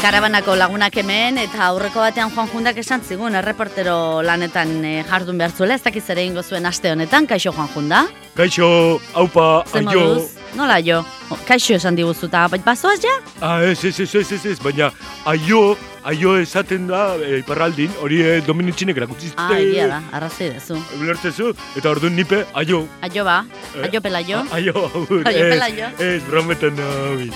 Karabanako lagunak hemen eta aurreko batean Juan Jundak esan zigun erreportero lanetan eh, jardun behar zuela, ez dakiz ere ingo zuen aste honetan, kaixo Juan Junda? Kaixo, aupa, Zer aio. Nola jo? Kaixo esan diguzu eta bai, bazoaz ja? Ah, ez, ez, ez, ez, ez, ez, baina aio, aio esaten da e, iparraldin, hori e, dominitxinek erakutsi Ah, egia da, arrazoi dezu. Ulertzezu, eta orduan nipe, aio. Aio ba, Eh? aio pelaio. Aio. Aio, pelaio. Ez, brometan nabil.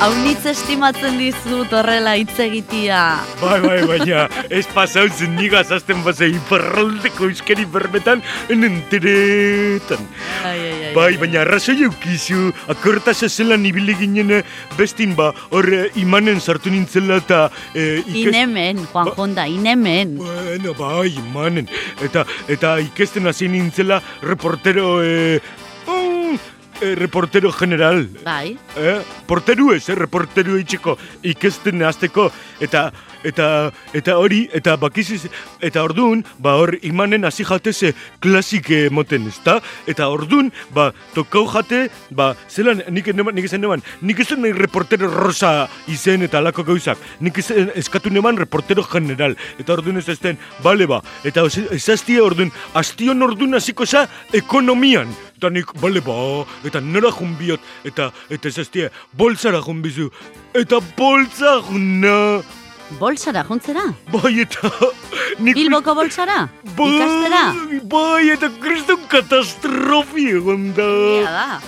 Hau nitz estimatzen dizut horrela hitz egitia. Bai, bai, baina ez pasautzen nigaz azten base iparraldeko euskari bermetan enenteretan. Ai, ai, ai. Bai, baina arrazoi eukizu, akortaz zelan ibili ginen bestin ba, hor eh, imanen sartu nintzela eta... Eh, ikes- Inemen, Juan Ba- Jonda, inemen. Bueno, bai, imanen. Eta, eta ikesten hasi nintzela reportero... Mm, eh, reportero general. Bai, Eh? Porteru ez, eh? reporteru itxeko ikesten hasteko eta eta eta hori eta bakiziz eta ordun ba hor imanen hasi jateze klasik moten, ezta? Eta ordun ba tokau jate ba zelan nik neman nik esan neman nik esan nahi reportero rosa izen eta alako gauzak. Nik esan, eskatu neman reportero general. Eta ordun ez ezten bale ba eta ezaztie ordun astion ordun hasiko za ekonomian. Eta nik, bale ba, eta nora junbiot, eta, eta ezaztie, bolsara junbizu, eta bolsa juna, bolsara, juntzera? bai, eta, nik... Bilboko bolsara? bai, Ikastera? Bai, eta kriston katastrofi egon da. Egia da.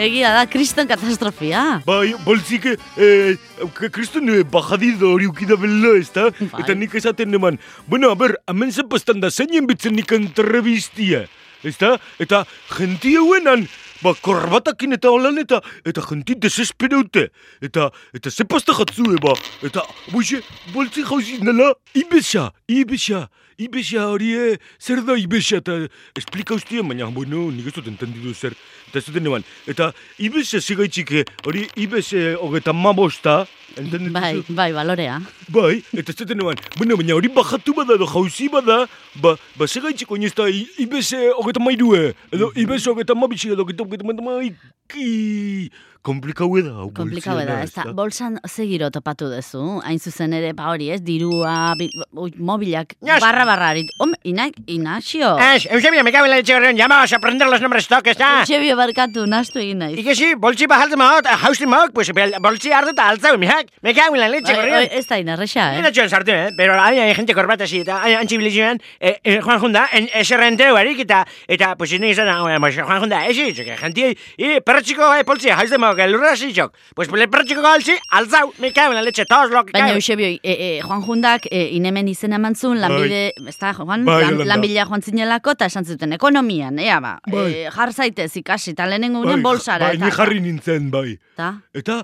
Egia da, kriston katastrofia. Bai, boltzik, eh, k- kriston eh, bajadido hori ukida bella, ez da? Bai. Eta nik esaten neman, bueno, a ber, hemen zapastan da, zeinen bitzen nik entrevistia, ez da? Eta jenti hauenan, ba, korbatakin eta holan eta, eta jenti desespereute. Eta, eta ze pasta jatzue, ba, eta, boixe, boltzik jauzi nela, ibesa, ibesa, ibesa hori, eh, zer da ibesa, eta esplika ustia, baina, bueno, nik ez dut entendidu zer, eta ez eman. Eta ibesa zigaitxik, eh, hori ibese hogeta mabosta, entenditu Bai, bai, balorea. Bai, eta ez eman, bueno, baina hori bajatu bada edo jauzi bada, ba, ba segaitxik oinez da, i- ibese hogeta mairue, edo ibese hogeta mabitxik edo hogeta hogeta maiki, komplikau eda, hau Komplikau da, ez da, bolsan ze giro topatu duzu, hain zuzen ere, ba hori ez, dirua, bi, ui, mobilak, Yes. barra barra, harit. Hombre, Ina, Inaxio. Es, Eusebio, me cago en la leche. Ya vamos a aprender los nombres stock, ¿está? Eusebio barkatu, nastu egin naiz. Y que sí, bolsi bajalde maot, hausti maot, pues bel- bolsi ardo eta altzau, mihak. Me cago en la leche Bai, gorrión. oi, ez da inarrexa, eh? txon sartu, eh? Pero hay, hay gente corbata así, eta hay antzibilizioan, eh, eh, Juan Junda, en ese renteo harik, eta, eta, pues nik izan, pues, Juan Junda, txeke, gente, y perretxiko, eh, poltsi, hauzde maok, lurra txok. Pues, le perretxiko galtzi, altzau, me cago en la leche, todos lo que Baina. Eusebio, e, e, Juan Jundak e, inemen izena emantzun, lanbide, ez da, Juan, Bai, lan, lanbila joan zinelako, eta esan zuten, ekonomian, ea ba, Bai. e, jar zaitez ikasi, eta lehenengo unen bolsara. Bai, eta, ni jarri nintzen, bai. Eta, Eta,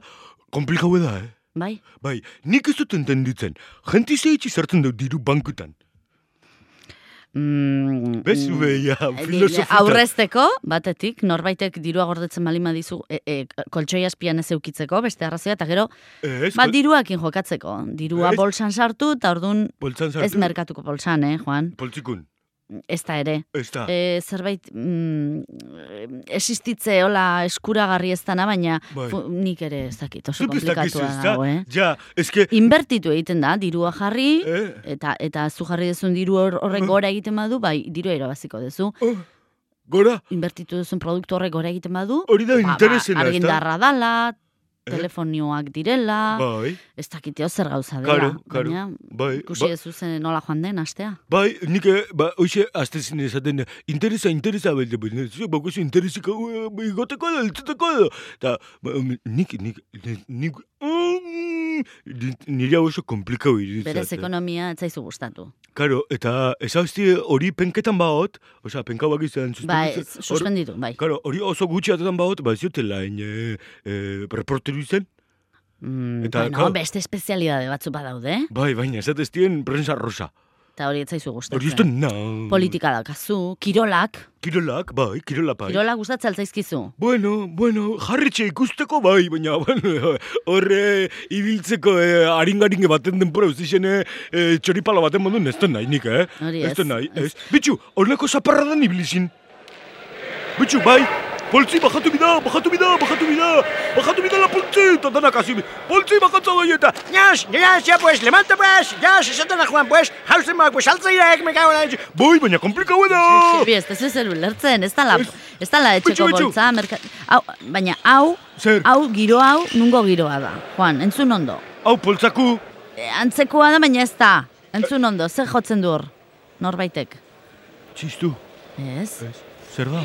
komplikau da, eh? bai, Bai, nik ez dut entenditzen. Jenti zeitzi sartzen dut diru bankutan. Mm, Bezu beia, Eh, filosofita. Aurrezteko, batetik, norbaitek dirua gordetzen balin badizu, e, e, koltsoi azpian ez eukitzeko, beste arrazoia, eta gero, Ez, bat diruakin jokatzeko. Dirua Ez. bolsan sartu, eta orduan, ez merkatuko bolsan, eh, Juan? Poltsikun, Ez da ere. ez da. E, zerbait mm, existitze hola eskuragarri ez dana, baina Bai. fu, nik ere ez dakit oso komplikatua da? dago, eh? Ja, eske... Inbertitu egiten da, dirua jarri, Eh? eta eta zu jarri duzun diru hor- horrek Eh. gora egiten badu, bai, dirua irabaziko duzu. Oh, gora, Inbertitu duzun produktu horrek gora egiten badu, hori da ba, interesena, ez da? dala, Eh? Telefonioak direla, Bai, ez dakite zer gauza dela, Karo, karo. baina bai, ikusi ba- ez nola joan den, astea. Bai, nik, eh, ba, hoxe, azte zine esaten, interesa, interesa, belde, zu, bakozu interesika, uh, igoteko edo, eltzeteko edo. Ta, ba, um, nik, nik, nik, nik, mm, nire hau oso komplikau iruditzen. Berez ekonomia ez zaizu gustatu. Karo, eta ez hausti hori penketan baot, osea, penka bak izan Ba, ez, suspenditu, bai. Karo, hori oso gutxi atetan baot, ba, ez zutela, en, e, e, reporteru izen. Mm, Eta, bueno, claro. beste espezialidade batzu badaude, Bai, baina, ez atestien prensa rosa. Eta hori ez zaizu Hori gustatzen. na. Politika dakazu, kirolak, Kirolak, bai, kirolak, bai. kirolak gustatzen altzaizkizu. Bueno, bueno, jarritxe ikusteko bai, baina bueno, horre ibiltzeko eh, aringaringe baten denpora uzixen eh, eh, txoripala baten modun ez nahi nik, eh? Hori ez. ez, nahi, ez. ez. Bitxu, horrelako zaparra ibilizin. Bitxu, bai, poltzi bajatu bida, bajatu bida, bajatu bida, bajatu bida la poltzi, eta danak hasi, poltzi bajatza bai eta, Ñas, ñas, ya pues, levanta pues, ya, se sientan a Juan pues, jauzen ma, pues, alza irek, me cago en la bai, baina komplikau da! Bi, ez ez zer ulertzen, ez dala, ez dala etxeko Bitxu, bitxu. boltza, merka... Hau, baina hau, Zer? hau, giro hau, nungo giroa da. Juan, entzun ondo. Hau, poltzaku, E, antzekoa da, baina ez da. Entzun ondo, zer jotzen du hor? Norbaitek. txistu, Ez? zer da?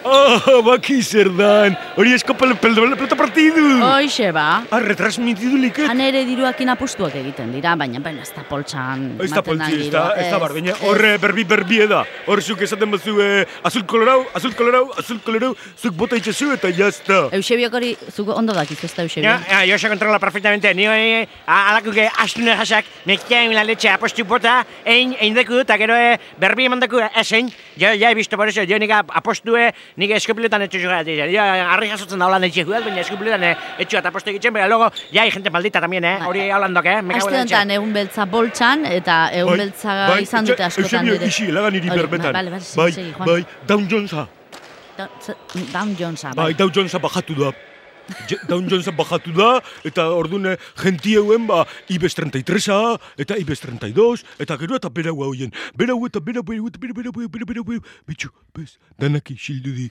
Ah, baki zer dan, hori eskopel peldola plata partidu! Hoixe ba. Ah, retransmitidu liket. Han ere diruakin apustuak egiten dira, baina baina ez da poltsan. Ez da poltzi, ez da, ez da ez. Horre berbi berbie da. Hor zuk esaten bazu eh, azul kolorau, azul kolorau, azul kolorau, zuk bota itxazu eta jazta. Eusebiok hori, zuko ondo dakizu, ez da Eusebio? Ya, yo se controla perfectamente. Ni hori, alako que astune jasak, nekiain la leche apostu bota, ein, ein deku, eta gero e, berbi eman deku, esein. Jo, ya he visto por eso, jo nik apostue, nik eskopiletan etxo jugat. Jo, harri jasotzen da holan etxe jugat, baina eskopiletan etxo eta apostu egiten, luego, ya hay gente maldita también, eh? Hori holandok, eh? Me Aste honetan egun beltza boltsan, eta egun beltza izan dute askotan Eusebio, dire. isi, lagan iri Hori, berbetan. Bai, segi, Juan. bai, Down Jonesa. Down Jonesa, Bai, bai. Dow Jonesa bajatu da. Down Jonesa bajatu da, eta ordune gentieuen ba, IBEX 33a, eta IBEX 32, eta gero eta berau hoien. Berau eta berau, berau eta berau, berau, berau, berau, berau, bitxu, bez, danak isildu di.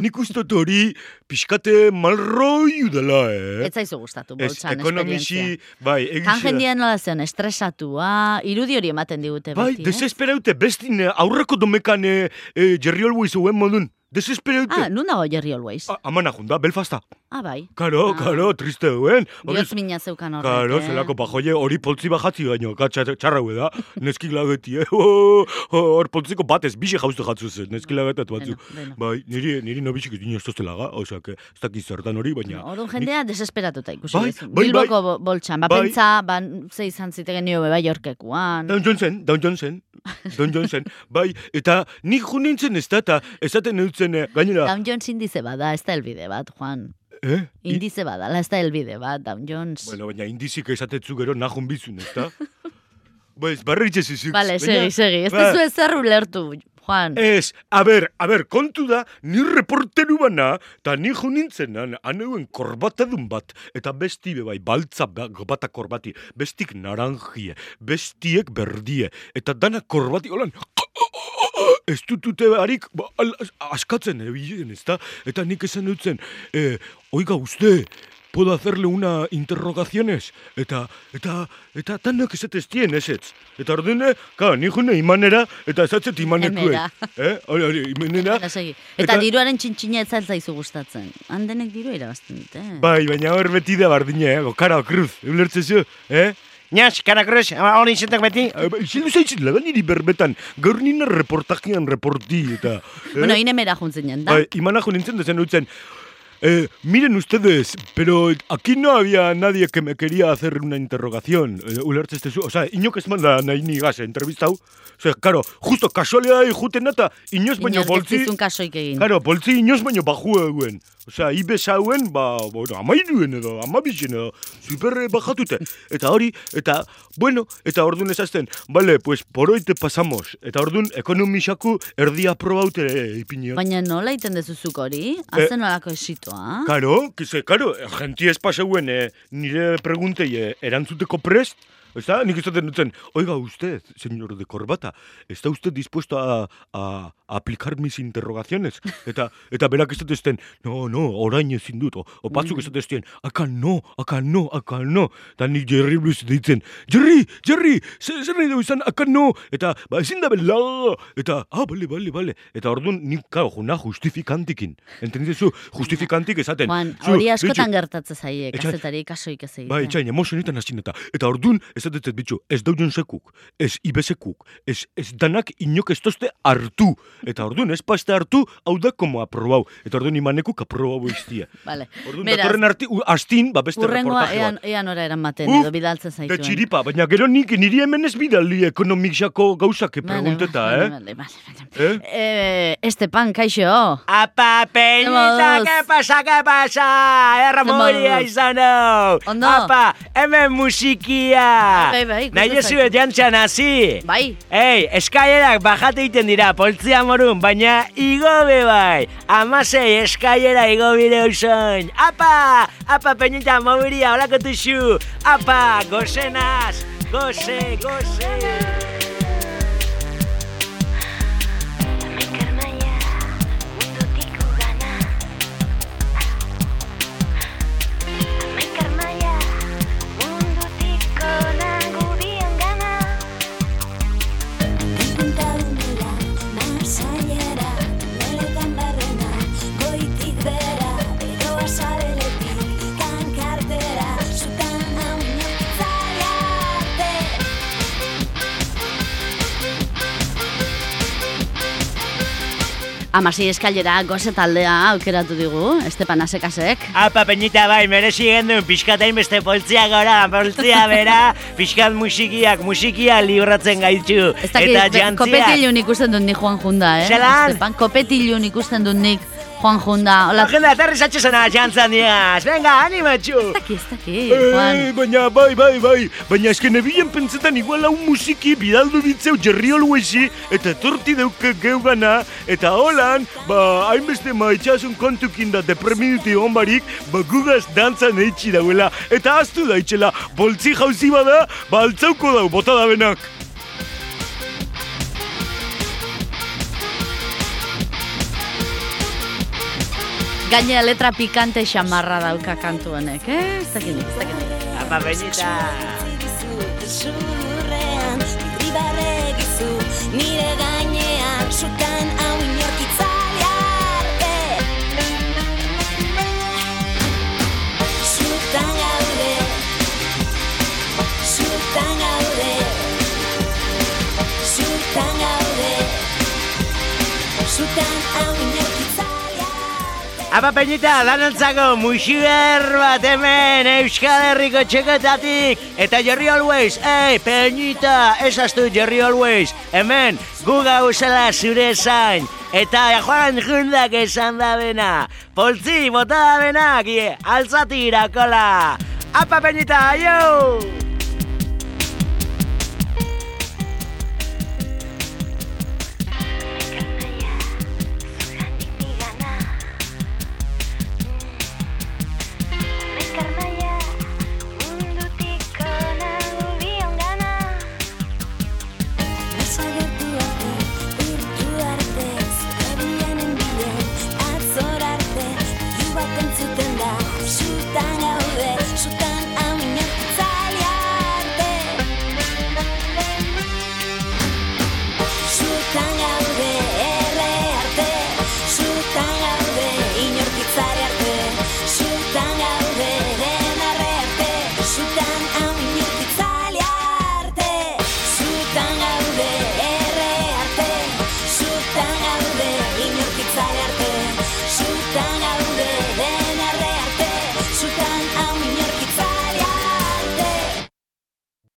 Nik ustot hori, pixkate malroi udala, eh? Ez zaizu gustatu Ez, boltsan ekonomisi, esperientzia. bai, Kan egixe. jendean nola zion, estresatua, irudi hori ematen digute Bai, beti, eh? desesperaute, bestin eh, aurreko domekan eh, eh, Jerry uen modun. Desesperaute. Ah, nun dago Jerry Always? Ah, Amana junda, Belfasta. Ah, bai. Karo, Ah. karo, triste duen. Biotz mina zeukan horrek, Karo, eh? zelako pajoie hori poltzi bajatzi baino, katxa txarra da, neski lageti, eh? Oh, oh, Hor poltziko batez, bixe jauztu jatzu zen, neski lagetat batzu. Bai, niri, niri nobixik ez dino estoztelaga, osea, que ez dakiz zertan hori, baina... Orduan jendea desesperatuta ikusi Bai, duzu. bai, Bilboko bo- boltsan, ba, Bai. pentsa, ba, ze izan zitegen nio beba jorkekuan. Down Johnson, Down Johnson, Down Johnson, bai, eta nik jo nintzen ez da, eta esaten neutzen, eh, gainera, Down Jones indize bada, ez da elbide bat, Juan. eh? Indize badala, ez da elbide bat, Down Jones. Bueno, baina indizik esatetzu gero nahun bizun, ez da? Pues, barritxe zizuk. Vale, baina- segi, segi. Ez Ba- duzu ezer ulertu, Juan. Ez, a ber, a ber, kontu da, ni reporteru bana, eta ni jo nintzen, han haneuen korbatadun bat, eta besti be bai, baltza ba- bata korbati, bestik naranjie, bestiek berdie, eta dana korbati, holan, ez dutute harik, ba, askatzen ebilen, ez da? Eta nik esan dutzen, eh, oiga, uste, puedo hacerle una interrogaciones? Eta, eta, eta, tanak esatestien, esetz. Eta ordene, ka, ni june imanera, eta esatzet imanekuen. Emera. Eh? Hori, hori, imanera. Segi. Eta, eta- diruaren txintxina ez zaizu gustatzen. Handenek diru irabazten dute. Bai, baina hor beti da bardine, eh? Gokara, kruz, ulertzen zu, eh? Ñas, karakruz, hori zentak beti. Eh, ba, Isildu zaitzit, lagan niri berbetan, gaur nina reportajian reporti, eta... Eh? Bueno, inemera juntzen da. Bai, imana jo nintzen dezen dutzen, eh, miren ustedes, pero aquí no había nadie que me quería hacer una interrogación. Eh, ulertzen zu, o sea, inok ez manda nahi ni gaz, entrevista hau. O sea, claro, justo kasualea juten eta inoz baino boltzi... getzizun kasoik egin. Claro, boltzi inoz baino baju eguen. O sea, ibes hauen, ba, bueno, amairuen edo, amabixen edo, super eh, bajatute. Eta hori, eta, bueno, eta ordun ezazten, vale, pues, por hoy te pasamos. Eta ordun, ekonomisaku erdia probaute ipiniot. Baina nola iten dezuzuk hori? Eh, Hazen nolako esitoa? Karo, kize, karo, genti ez paseuen eh, nire preguntei eh, erantzuteko prest, Está, nik izaten dutzen, oiga usted, señor de corbata, ¿está usted dispuesto a, a, a aplicar mis interrogaciones? Eta, eta berak izaten zuten, no, no, orain ezin dut, o, batzuk izaten zuten, aka no, aka no, aka no. Eta nik Jerry Blues ditzen, Jerry, Jerry, zer nahi dugu izan, aka no. Eta, ba, ezin da bela, eta, ah, bale, bale, bale. Eta orduan, nik, karo, juna, justifikantikin. Entendizu, justifikantik esaten. Juan, hori askotan bitxu, gertatze zaie, kazetari kasoik ez egiten. Bai, etxain, emozionetan hasin eta. Eta ordun ez atetzet bitxu, ez dauden sekuk, ez ibesekuk, ez, ez danak inok ez tozte hartu. Eta ordun ez paste hartu, hau da como aprobau. Eta ordun imanekuk aprobau iztia. Vale. Ordun Beraz, datorren arti, u, astin, ba beste reportaje ean, bat. ean ora eramaten Uf, edo bidaltzen De zaituen. txiripa, baina gero nik niri hemen ez bidali ekonomikxako gauzak pregunteta, vale, eh? Vale, vale, vale. Eh? Eh, Estepan, kaixo. Apa, peñita, Vamos. ¿qué pasa, qué pasa? Erra Vamos. moria izan hau. Ondo. Apa, hemen musikia. Bai, bai, Nahi ezu zait. jantzan hasi. Bai, Ei, eskaierak bajate egiten dira, poltzia morun, baina igo be bai. Amasei eskaiera igo bide oizoin. Apa, apa peñita mobiria, holako tuxu. Apa, gozenaz, goze, goze. Amasi eskailera goze taldea aukeratu digu, Estepan Asekasek. Apa peñita bai, merezi gendun, pixkatain beste poltzia gora, poltzia bera, pixkat musikiak, musikia libratzen gaitu. Ez dakit, Eta jantziak. kopetilun ikusten dut nik Juan Junda, eh? Zelan? Estepan, kopetilun ikusten dut nik Juan Junda. Hola, ez Agenda, aterri zatxezana jantzan diaz. Venga, animatxu. dakit, ez dakit, Eh, Juan. baina, bai, bai, bai, baina esken ebilen pentsetan igual hau musiki bidaldu bitzeu Jerry Alwaysi eta torti dauke geugana eta holan, ba, hainbeste maitxasun kontukin da depreminuti onbarik, ba, gugaz dantzan eitxi dauela eta aztu da itxela, boltzi jauzi bada, ba, altzauko dau, bota da benak. Gainera letra pikante xamarra dauka kantu honek, eh? Ez dakit, ez dakit. Apa peñita. Zurrean, nire Apa peñita, danantzako musiber bat hemen Euskal Herriko txekotatik Eta Jerry Always, ei, peñita, ez astu Jerry Always. Hemen, gu gauzela zure zain. Eta joan jundak esan da bena Poltzi, bota da benak, ie, altzati irakola Apa peñita, aio!